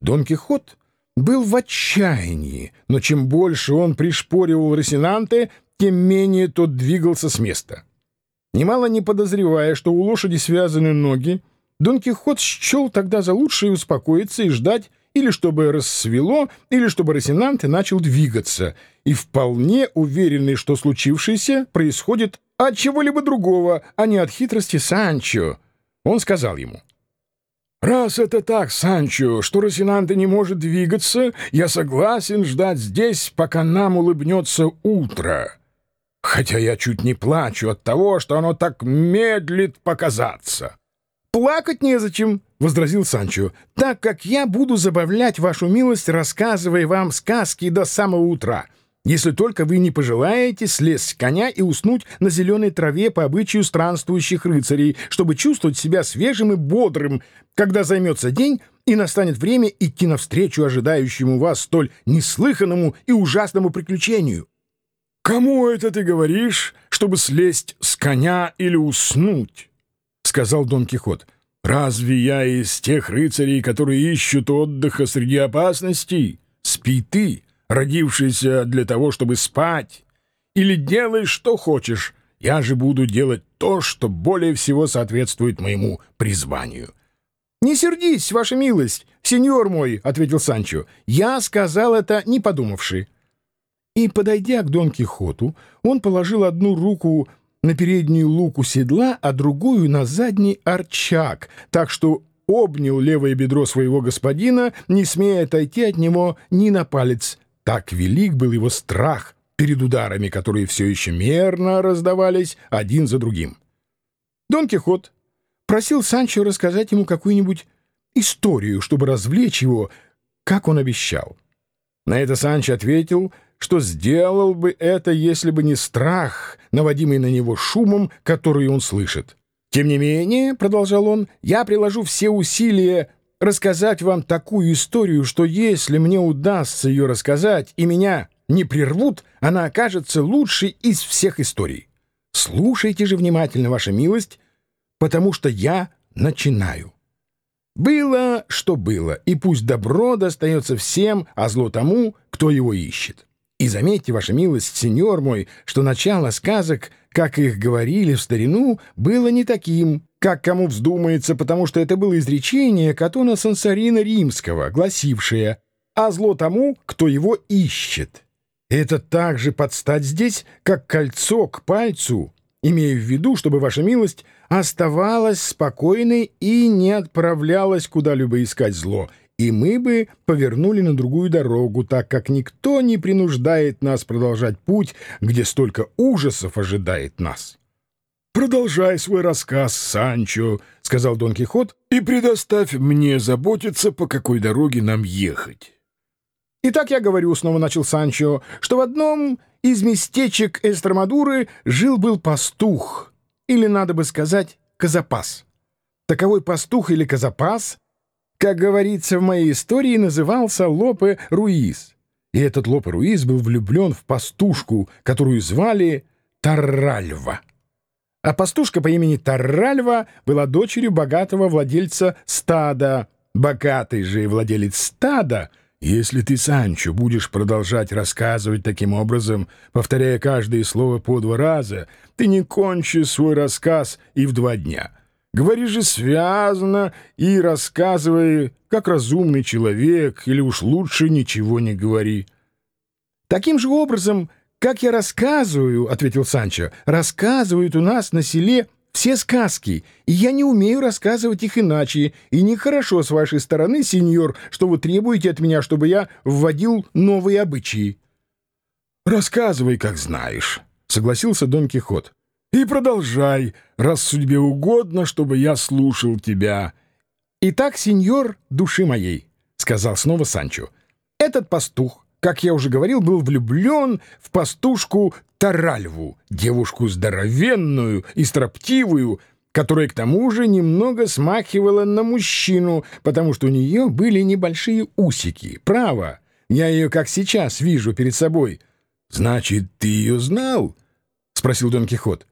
Дон Кихот был в отчаянии, но чем больше он пришпоривал Росинанте, тем менее тот двигался с места. Немало не подозревая, что у лошади связаны ноги, Дон Кихот счел тогда за лучшее успокоиться и ждать, или чтобы рассвело, или чтобы Росинанте начал двигаться, и вполне уверенный, что случившееся происходит от чего-либо другого, а не от хитрости Санчо. Он сказал ему, «Раз это так, Санчо, что Росинанте не может двигаться, я согласен ждать здесь, пока нам улыбнется утро. Хотя я чуть не плачу от того, что оно так медлит показаться». «Плакать незачем», — возразил Санчо, «так как я буду забавлять вашу милость, рассказывая вам сказки до самого утра, если только вы не пожелаете слезть с коня и уснуть на зеленой траве по обычаю странствующих рыцарей, чтобы чувствовать себя свежим и бодрым, когда займется день и настанет время идти навстречу ожидающему вас столь неслыханному и ужасному приключению». «Кому это ты говоришь, чтобы слезть с коня или уснуть?» сказал Дон Кихот. «Разве я из тех рыцарей, которые ищут отдыха среди опасностей? Спи ты, родившийся для того, чтобы спать. Или делай, что хочешь. Я же буду делать то, что более всего соответствует моему призванию». «Не сердись, ваша милость, сеньор мой», — ответил Санчо. «Я сказал это, не подумавши». И, подойдя к Дон Кихоту, он положил одну руку на переднюю луку седла, а другую на задний арчак, так что обнял левое бедро своего господина, не смея отойти от него ни на палец. Так велик был его страх перед ударами, которые все еще мерно раздавались один за другим. Дон Кихот просил Санчо рассказать ему какую-нибудь историю, чтобы развлечь его, как он обещал. На это Санчо ответил — что сделал бы это, если бы не страх, наводимый на него шумом, который он слышит. «Тем не менее», — продолжал он, — «я приложу все усилия рассказать вам такую историю, что если мне удастся ее рассказать и меня не прервут, она окажется лучшей из всех историй. Слушайте же внимательно, ваша милость, потому что я начинаю». Было, что было, и пусть добро достается всем, а зло тому, кто его ищет. И заметьте, ваша милость, сеньор мой, что начало сказок, как их говорили в старину, было не таким, как кому вздумается, потому что это было изречение Катона Сансарина Римского, гласившее «А зло тому, кто его ищет». Это так же подстать здесь, как кольцо к пальцу, имея в виду, чтобы ваша милость оставалась спокойной и не отправлялась куда-либо искать зло, и мы бы повернули на другую дорогу, так как никто не принуждает нас продолжать путь, где столько ужасов ожидает нас. «Продолжай свой рассказ, Санчо», — сказал Дон Кихот, «и предоставь мне заботиться, по какой дороге нам ехать». «Итак, я говорю, — снова начал Санчо, — что в одном из местечек Эстромадуры жил-был пастух, или, надо бы сказать, казапас. Таковой пастух или казапас — как говорится в моей истории, назывался Лопе Руиз. И этот Лопе Руиз был влюблен в пастушку, которую звали Тарральва. А пастушка по имени Тарральва была дочерью богатого владельца стада. Богатый же владелец стада — если ты, Санчо, будешь продолжать рассказывать таким образом, повторяя каждое слово по два раза, ты не кончишь свой рассказ и в два дня. Говори же связано и рассказывай, как разумный человек, или уж лучше ничего не говори. — Таким же образом, как я рассказываю, — ответил Санчо, — рассказывают у нас на селе все сказки, и я не умею рассказывать их иначе, и нехорошо с вашей стороны, сеньор, что вы требуете от меня, чтобы я вводил новые обычаи. — Рассказывай, как знаешь, — согласился Дон Кихот. И продолжай, раз судьбе угодно, чтобы я слушал тебя. — Итак, сеньор души моей, — сказал снова Санчо, — этот пастух, как я уже говорил, был влюблен в пастушку Таральву, девушку здоровенную и строптивую, которая к тому же немного смахивала на мужчину, потому что у нее были небольшие усики. Право, я ее как сейчас вижу перед собой. — Значит, ты ее знал? — спросил Дон Кихот.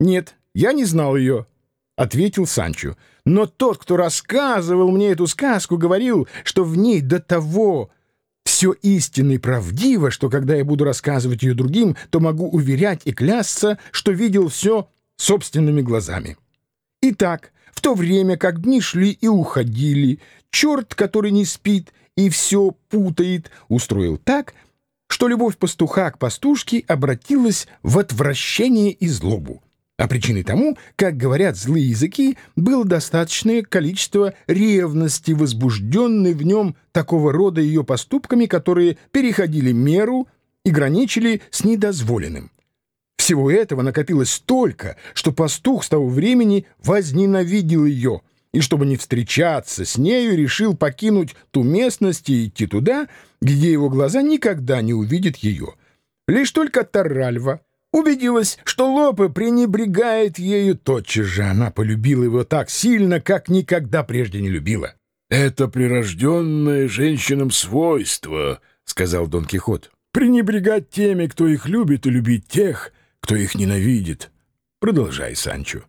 «Нет, я не знал ее», — ответил Санчо. Но тот, кто рассказывал мне эту сказку, говорил, что в ней до того все истинно и правдиво, что когда я буду рассказывать ее другим, то могу уверять и клясться, что видел все собственными глазами. Итак, в то время, как дни шли и уходили, черт, который не спит и все путает, устроил так, что любовь пастуха к пастушке обратилась в отвращение и злобу. А причиной тому, как говорят злые языки, было достаточное количество ревности, возбужденной в нем такого рода ее поступками, которые переходили меру и граничили с недозволенным. Всего этого накопилось столько, что пастух с того времени возненавидел ее, и чтобы не встречаться с нею, решил покинуть ту местность и идти туда, где его глаза никогда не увидят ее. Лишь только Таральва убедилась, что Лопе пренебрегает ею, тотчас же она полюбила его так сильно, как никогда прежде не любила. «Это прирожденное женщинам свойство», — сказал Дон Кихот. «Пренебрегать теми, кто их любит, и любить тех, кто их ненавидит. Продолжай, Санчо».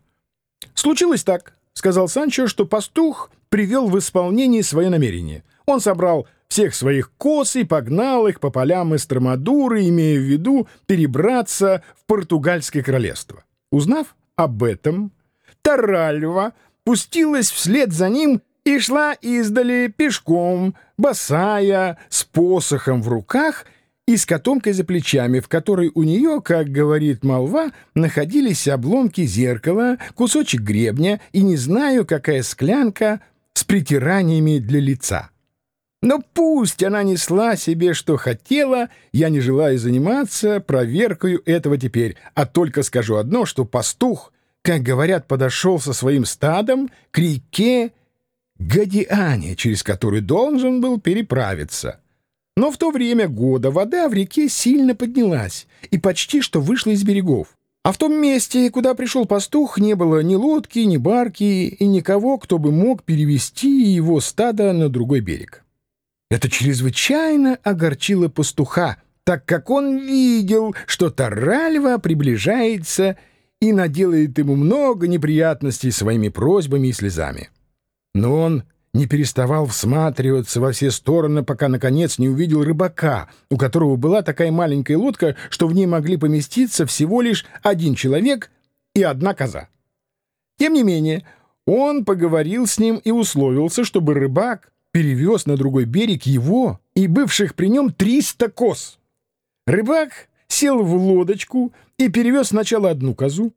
«Случилось так», — сказал Санчо, что пастух привел в исполнение свое намерение. Он собрал всех своих коз и погнал их по полям Эстромадуры, имея в виду перебраться в португальское королевство. Узнав об этом, Таральва пустилась вслед за ним и шла издали пешком, босая, с посохом в руках и с котомкой за плечами, в которой у нее, как говорит молва, находились обломки зеркала, кусочек гребня и не знаю, какая склянка с притираниями для лица. Но пусть она несла себе, что хотела, я не желаю заниматься проверкой этого теперь, а только скажу одно, что пастух, как говорят, подошел со своим стадом к реке Гадиане, через которую должен был переправиться. Но в то время года вода в реке сильно поднялась и почти что вышла из берегов. А в том месте, куда пришел пастух, не было ни лодки, ни барки и никого, кто бы мог перевести его стадо на другой берег. Это чрезвычайно огорчило пастуха, так как он видел, что Таральва приближается и наделает ему много неприятностей своими просьбами и слезами. Но он не переставал всматриваться во все стороны, пока, наконец, не увидел рыбака, у которого была такая маленькая лодка, что в ней могли поместиться всего лишь один человек и одна коза. Тем не менее, он поговорил с ним и условился, чтобы рыбак перевез на другой берег его и бывших при нем 300 коз. Рыбак сел в лодочку и перевез сначала одну козу,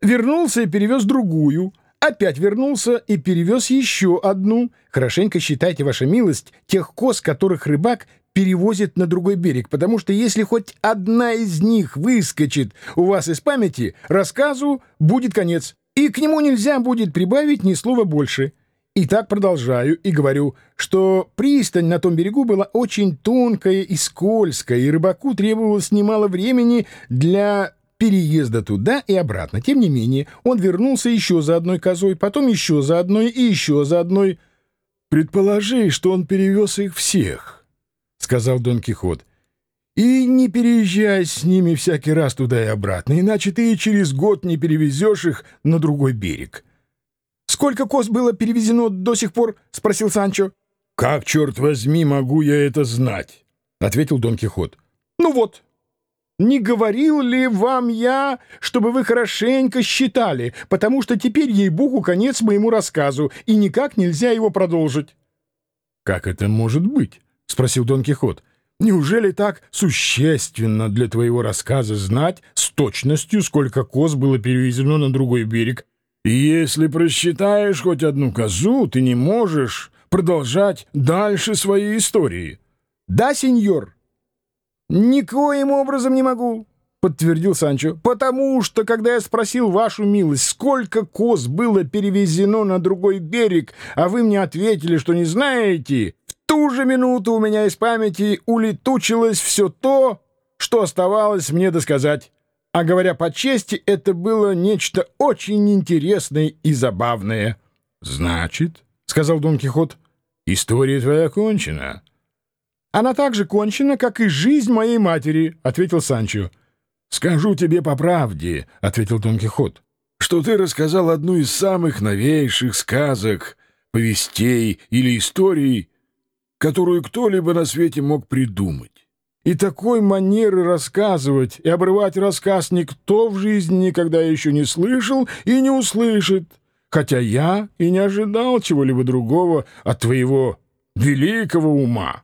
вернулся и перевез другую, опять вернулся и перевез еще одну. Хорошенько считайте, ваша милость, тех коз, которых рыбак перевозит на другой берег, потому что если хоть одна из них выскочит у вас из памяти, рассказу будет конец, и к нему нельзя будет прибавить ни слова больше. И так продолжаю и говорю, что пристань на том берегу была очень тонкая и скользкая, и рыбаку требовалось немало времени для переезда туда и обратно. Тем не менее, он вернулся еще за одной козой, потом еще за одной и еще за одной. «Предположи, что он перевез их всех», — сказал Дон Кихот. «И не переезжай с ними всякий раз туда и обратно, иначе ты и через год не перевезешь их на другой берег». «Сколько коз было перевезено до сих пор?» — спросил Санчо. «Как, черт возьми, могу я это знать?» — ответил Дон Кихот. «Ну вот, не говорил ли вам я, чтобы вы хорошенько считали, потому что теперь, ей-богу, конец моему рассказу, и никак нельзя его продолжить?» «Как это может быть?» — спросил Дон Кихот. «Неужели так существенно для твоего рассказа знать с точностью, сколько коз было перевезено на другой берег и если просчитаешь хоть одну козу, ты не можешь продолжать дальше своей истории. — Да, сеньор. — Никоим образом не могу, — подтвердил Санчо, — потому что, когда я спросил вашу милость, сколько коз было перевезено на другой берег, а вы мне ответили, что не знаете, в ту же минуту у меня из памяти улетучилось все то, что оставалось мне досказать. А говоря по чести, это было нечто очень интересное и забавное. — Значит, — сказал Дон Кихот, — история твоя кончена. — Она так же кончена, как и жизнь моей матери, — ответил Санчо. — Скажу тебе по правде, — ответил Дон Кихот, — что ты рассказал одну из самых новейших сказок, повестей или историй, которую кто-либо на свете мог придумать. И такой манеры рассказывать и обрывать рассказ никто в жизни никогда еще не слышал и не услышит, хотя я и не ожидал чего-либо другого от твоего великого ума.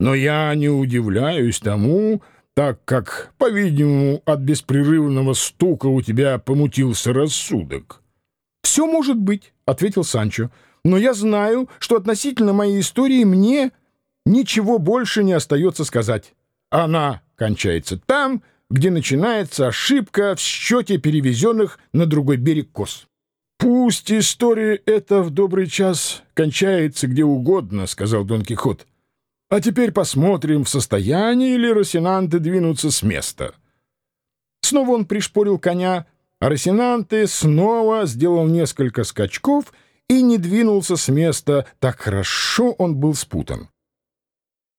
Но я не удивляюсь тому, так как, по-видимому, от беспрерывного стука у тебя помутился рассудок. — Все может быть, — ответил Санчо, — но я знаю, что относительно моей истории мне ничего больше не остается сказать. Она кончается там, где начинается ошибка в счете перевезенных на другой берег коз. «Пусть история эта в добрый час кончается где угодно», — сказал Дон Кихот. «А теперь посмотрим, в состоянии ли Росинанте двинуться с места». Снова он пришпорил коня, а Росинанте снова сделал несколько скачков и не двинулся с места, так хорошо он был спутан.